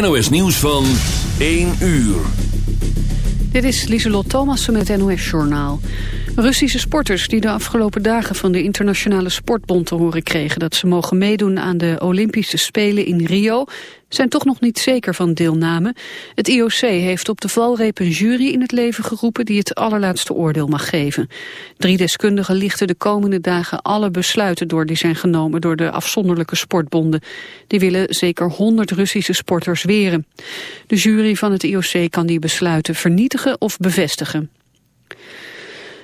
NOS nieuws van 1 uur. Dit is Lieselot Thomassen met het NOS Journaal. Russische sporters die de afgelopen dagen van de Internationale Sportbond te horen kregen dat ze mogen meedoen aan de Olympische Spelen in Rio, zijn toch nog niet zeker van deelname. Het IOC heeft op de valreep een jury in het leven geroepen die het allerlaatste oordeel mag geven. Drie deskundigen lichten de komende dagen alle besluiten door die zijn genomen door de afzonderlijke sportbonden. Die willen zeker 100 Russische sporters weren. De jury van het IOC kan die besluiten vernietigen of bevestigen.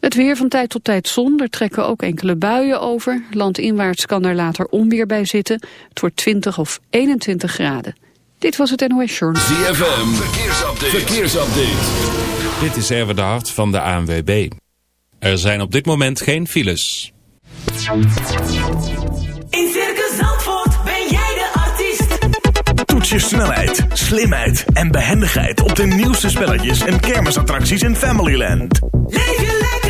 Het weer van tijd tot tijd zon, er trekken ook enkele buien over. Landinwaarts kan er later onweer bij zitten. Het wordt 20 of 21 graden. Dit was het NOS Journal. ZFM, verkeersupdate. verkeersupdate. Dit is Erwin de Hart van de ANWB. Er zijn op dit moment geen files. In Circus Zandvoort ben jij de artiest. Toets je snelheid, slimheid en behendigheid op de nieuwste spelletjes en kermisattracties in Familyland. Leef je lekker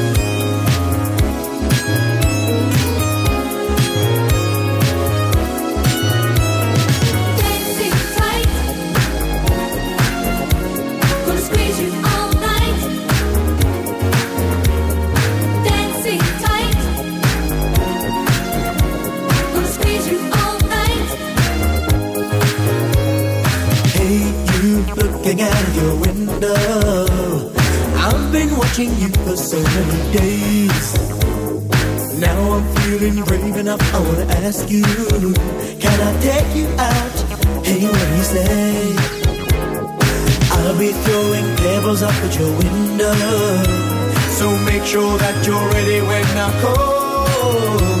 I've been watching you for so many days. Now I'm feeling brave enough. I wanna ask you, can I take you out? Hey, what do you say? I'll be throwing pebbles your window. So make sure that you're ready when I call.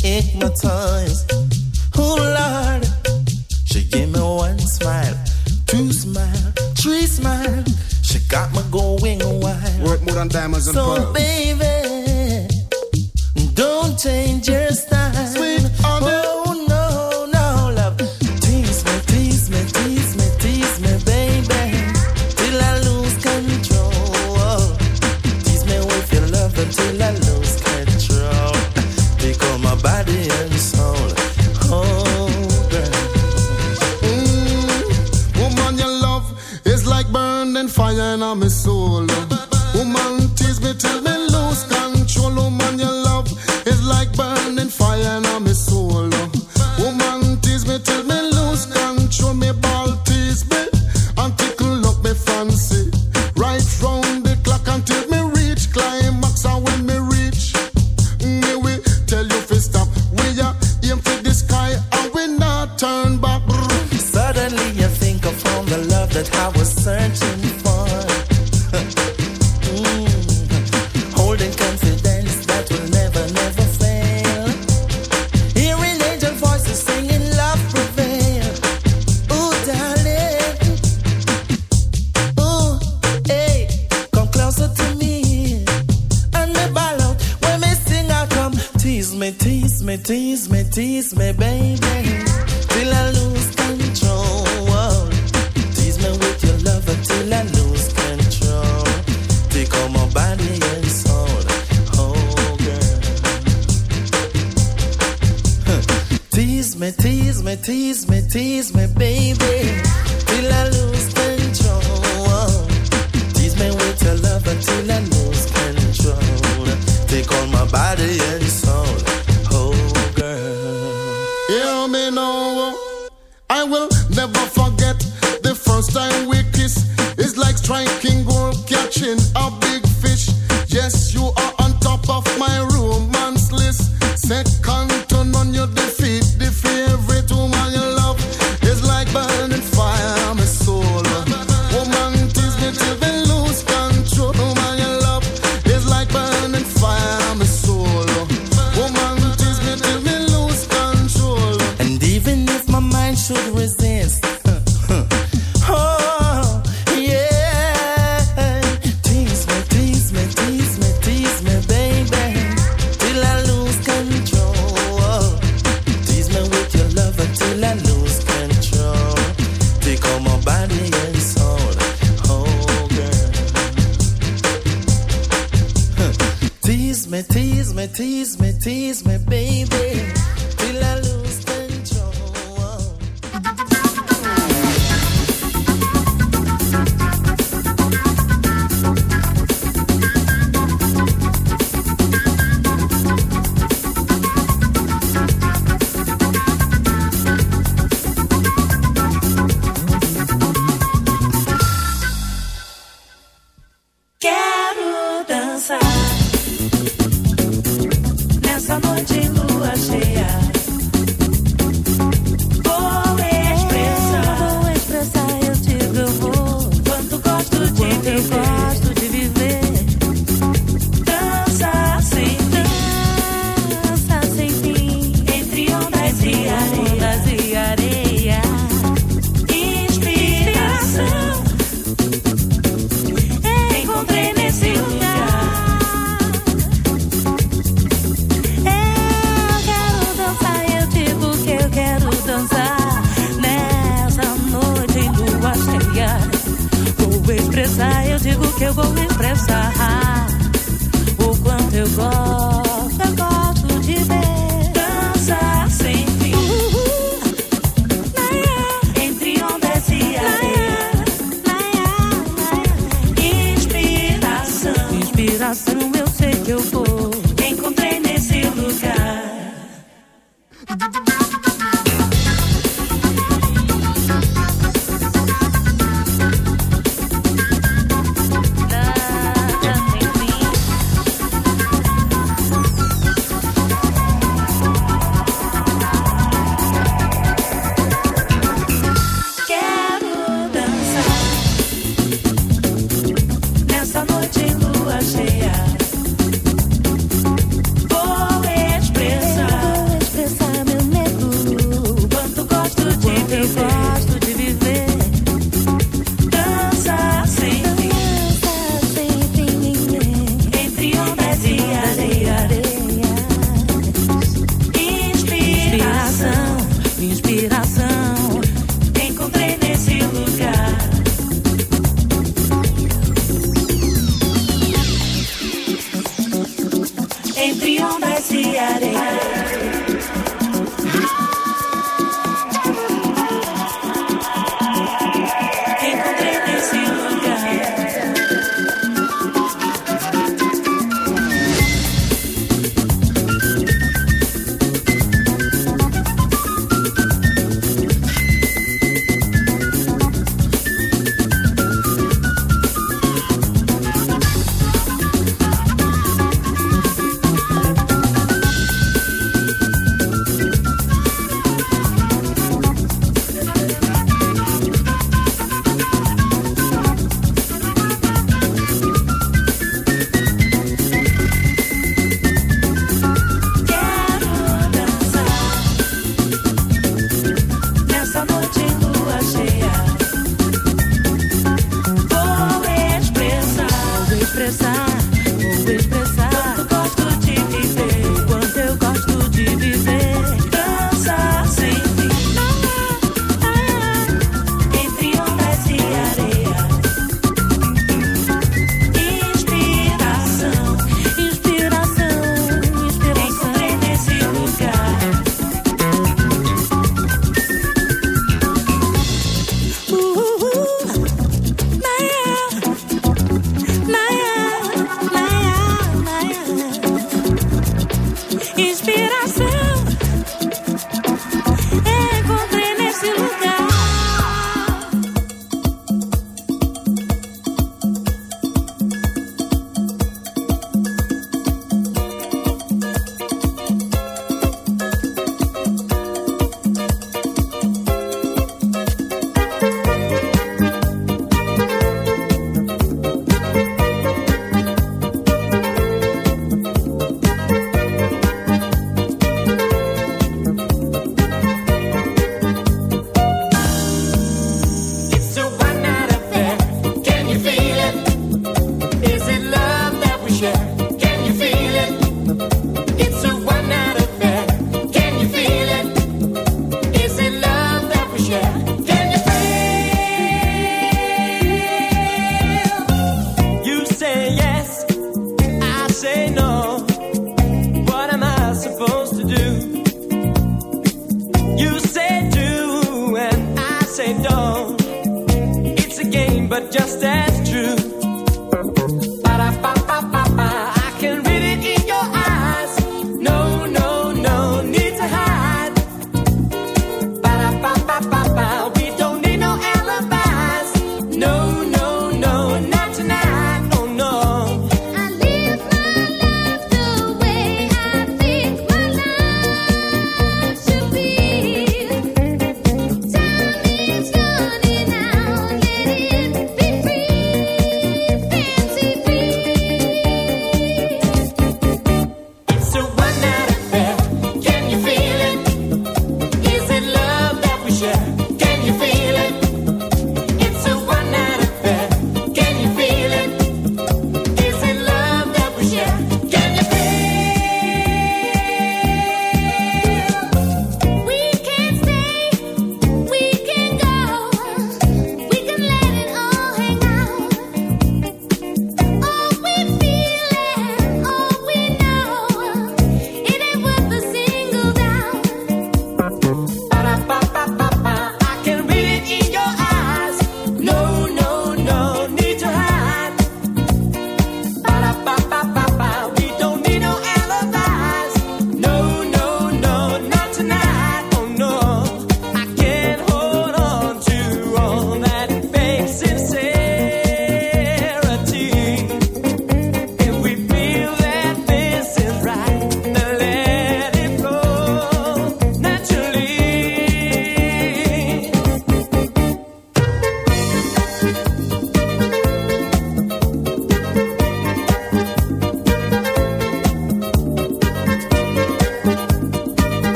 hypnotized. Oh Lord, she gave me one smile, two smile, three smile. She got me going wild. Worth more than diamonds and pearls. So pearl. baby, don't change your style.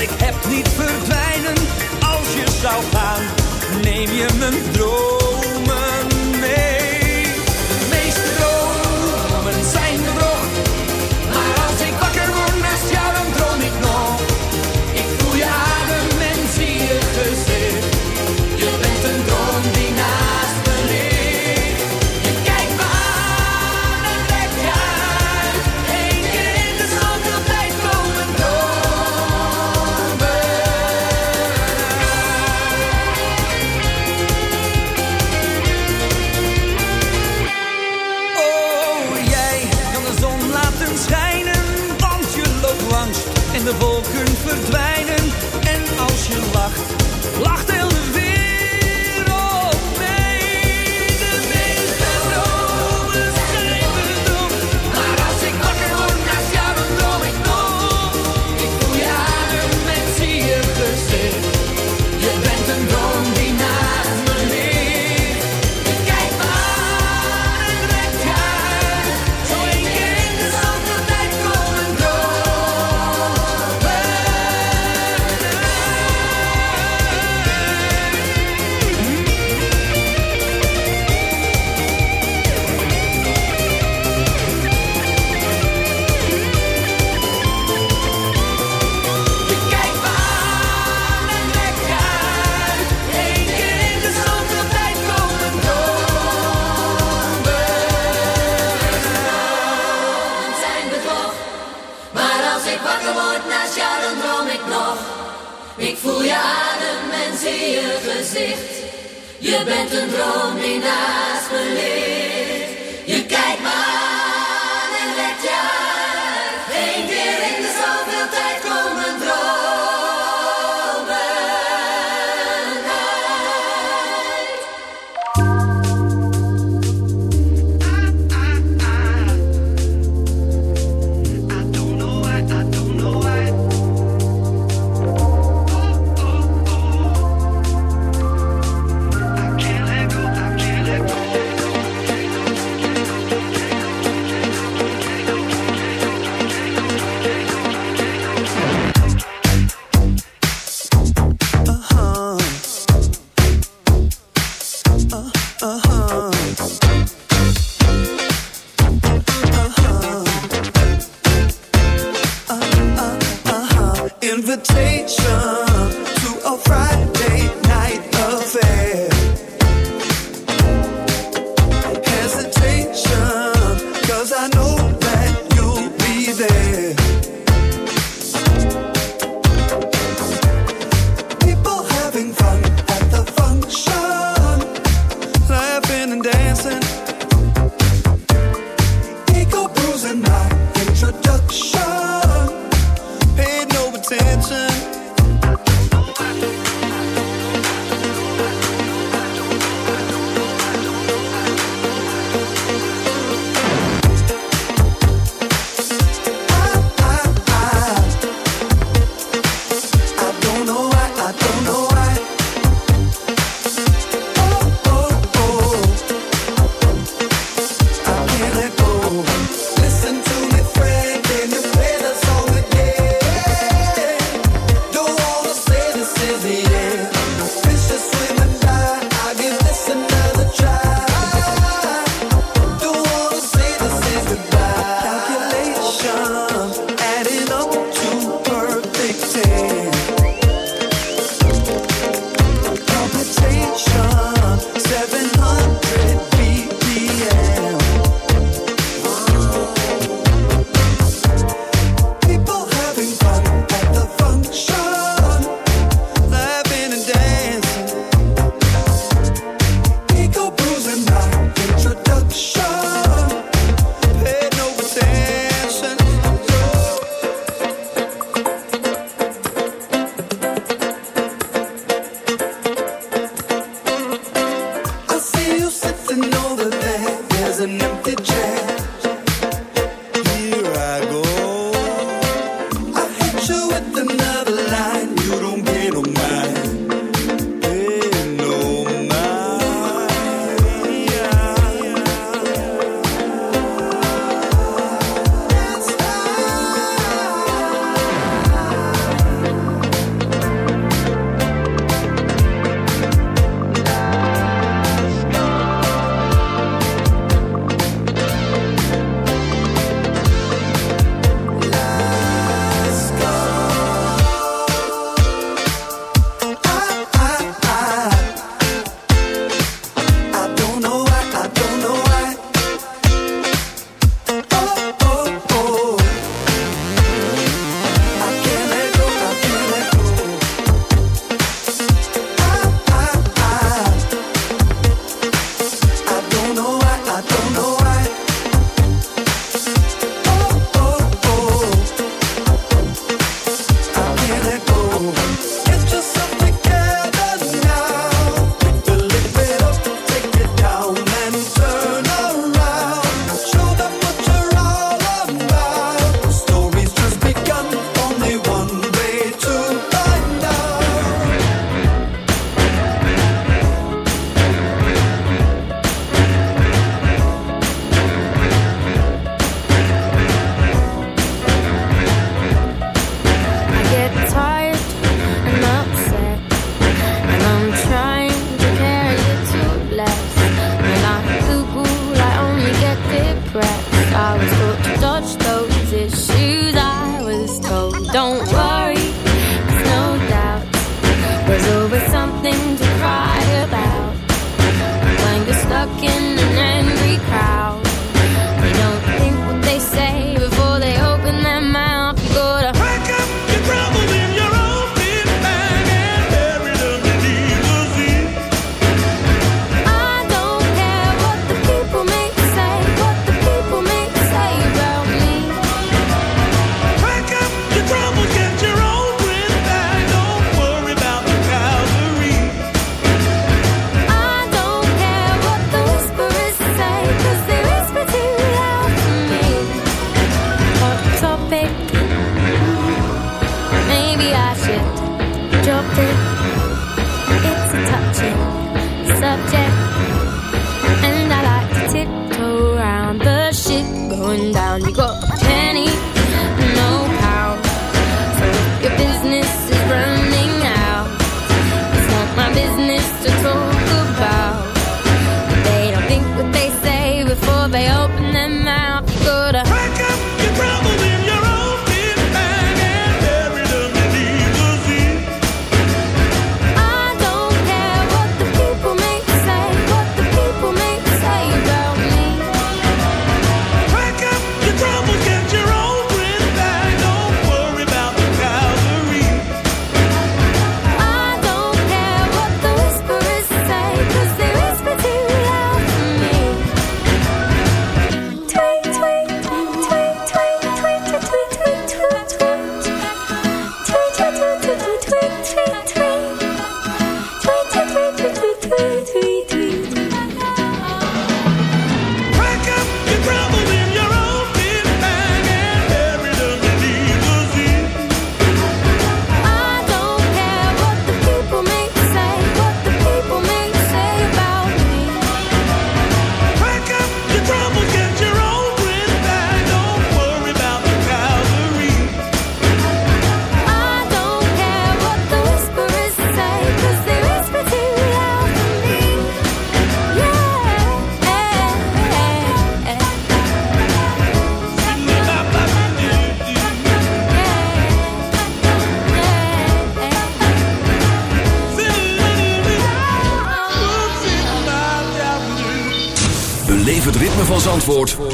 ik heb niet verdwijnen. Als je zou gaan, neem je mijn droom.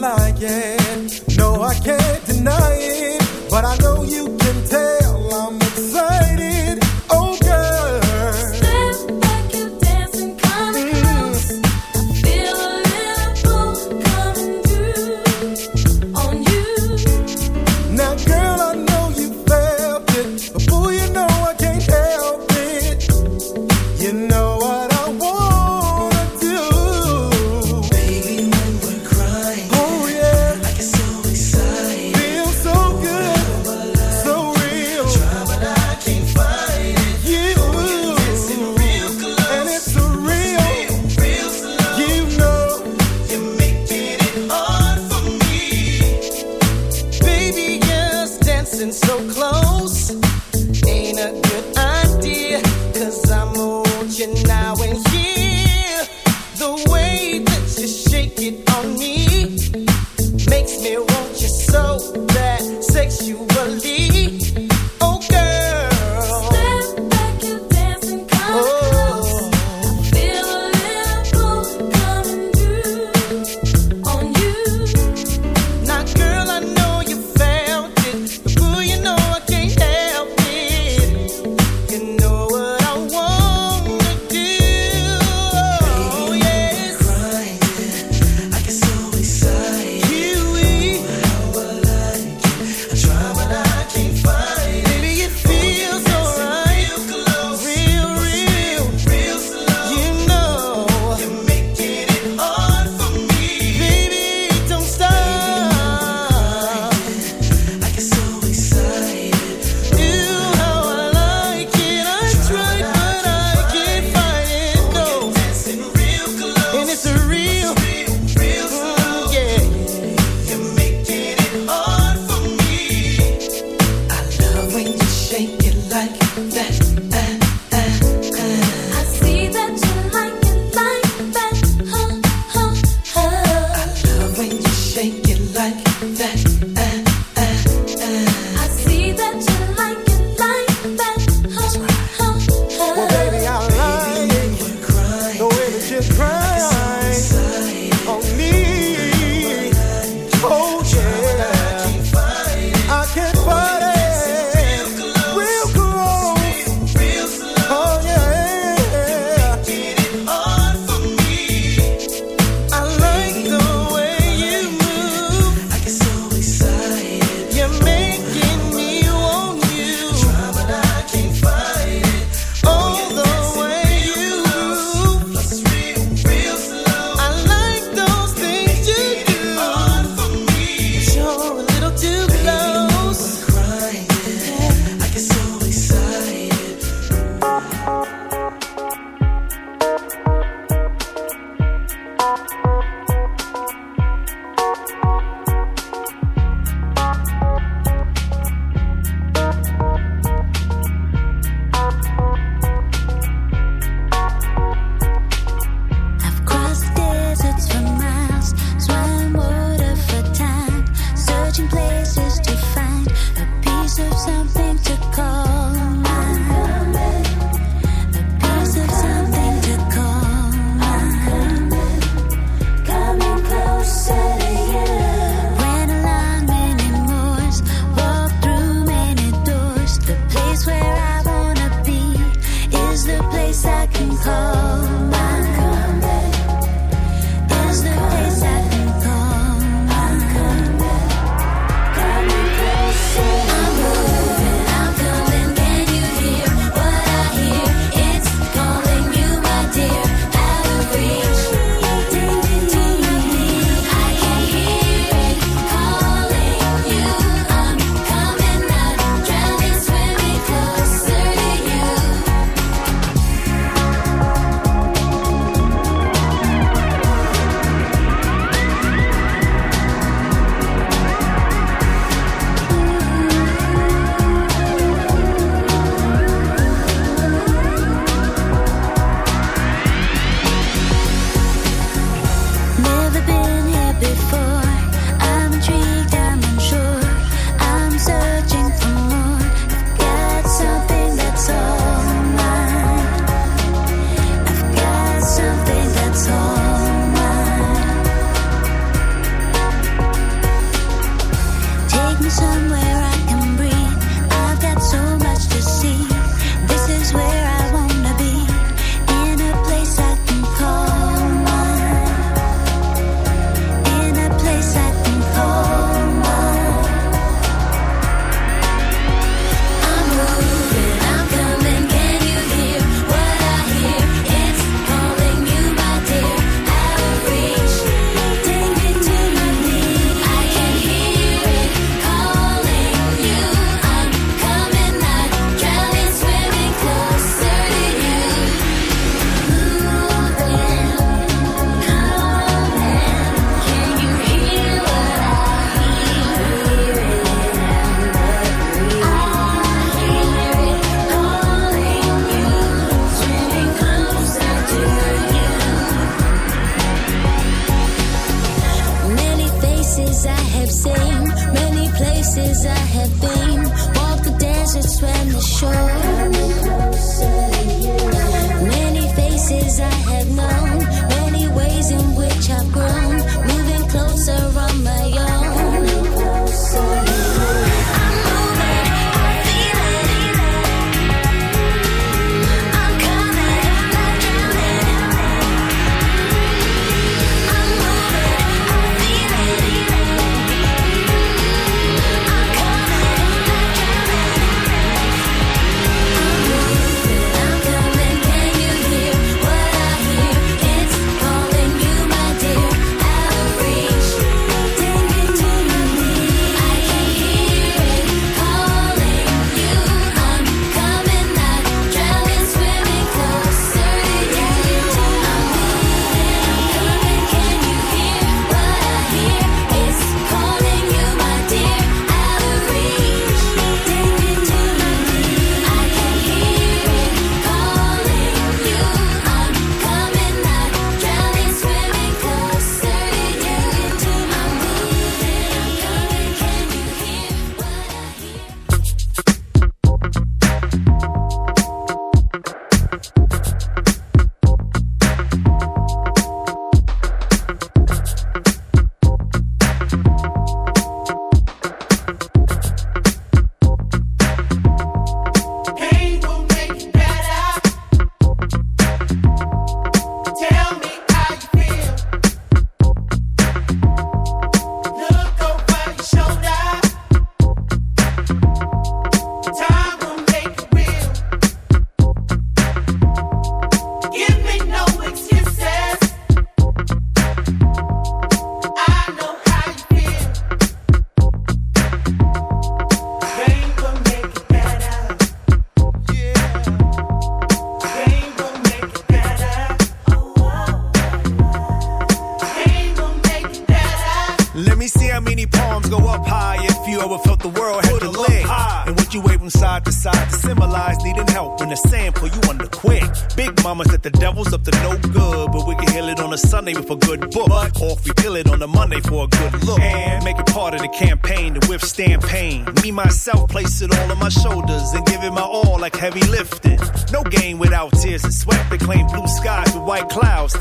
lying. No, I can't deny it, but I know you can take.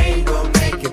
ain't gonna make it.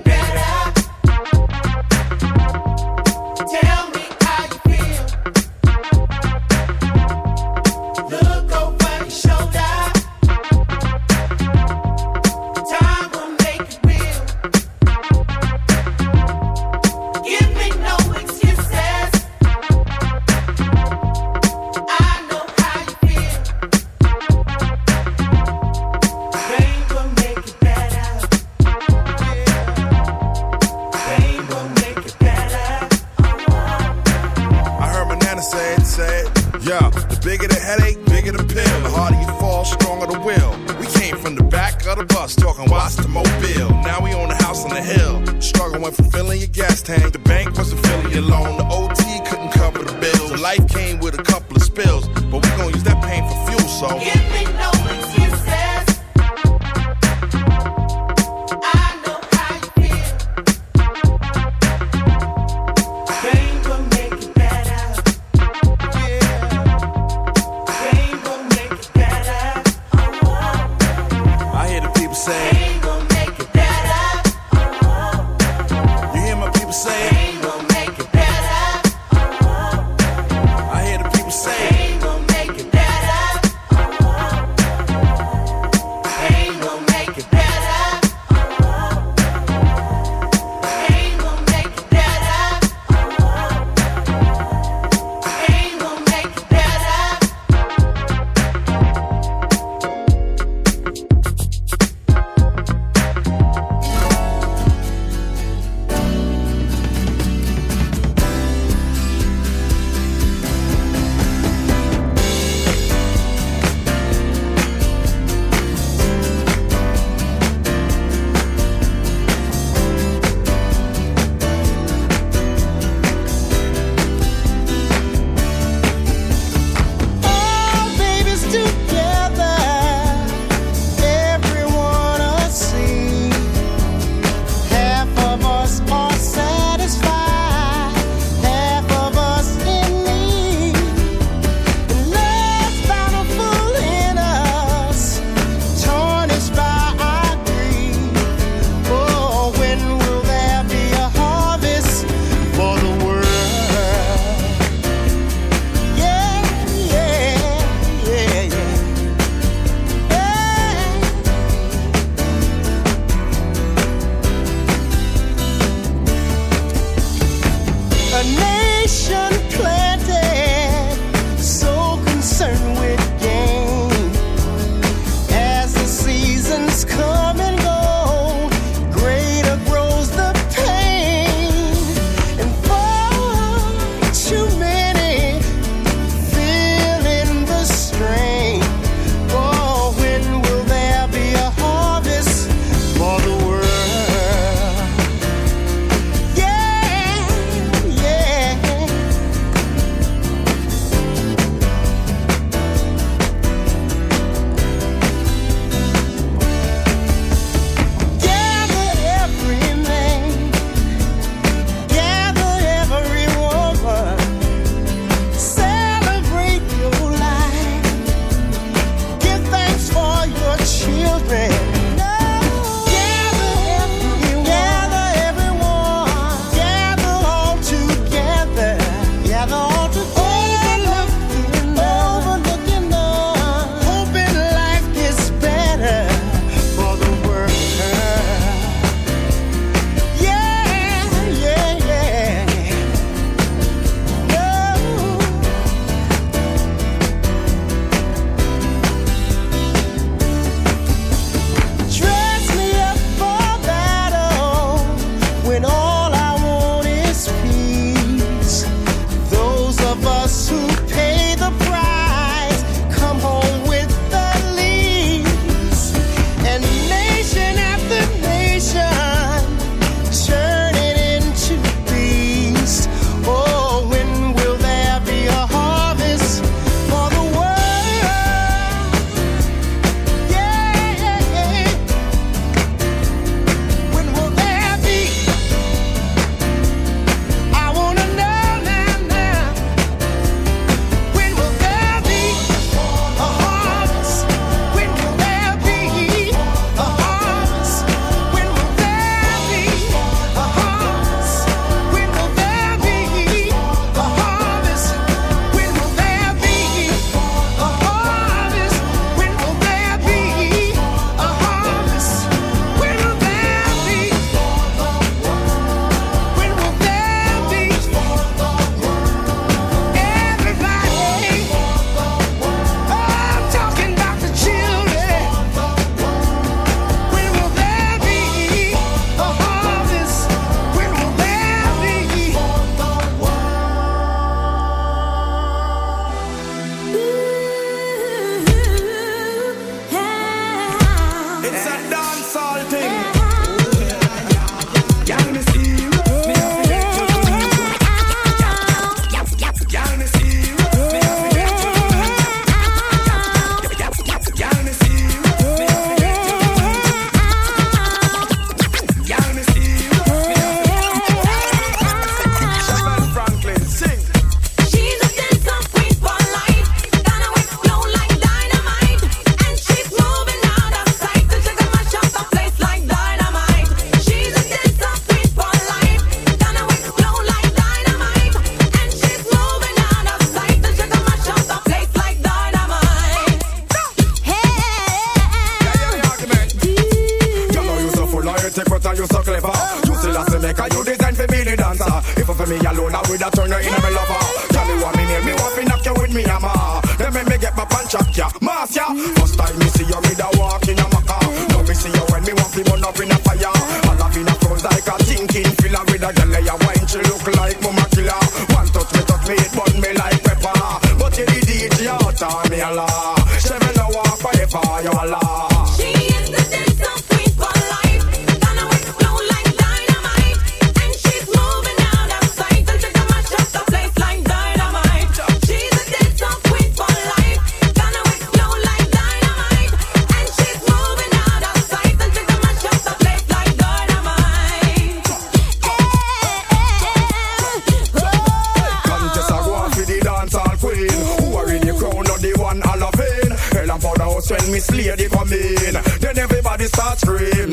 up, him on up in a fire. All up in a froze like a thinking filler with a jelly a wine. She look like mama killer. One touch me, touch me, it burn me like pepper. But you did it, you out me Allah. Seven hour forever, you Allah.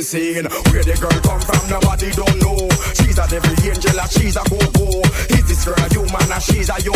insane. Where the girl come from, nobody don't know. She's a devil angel, and she's a go-go. Is this girl a human, and she's a yo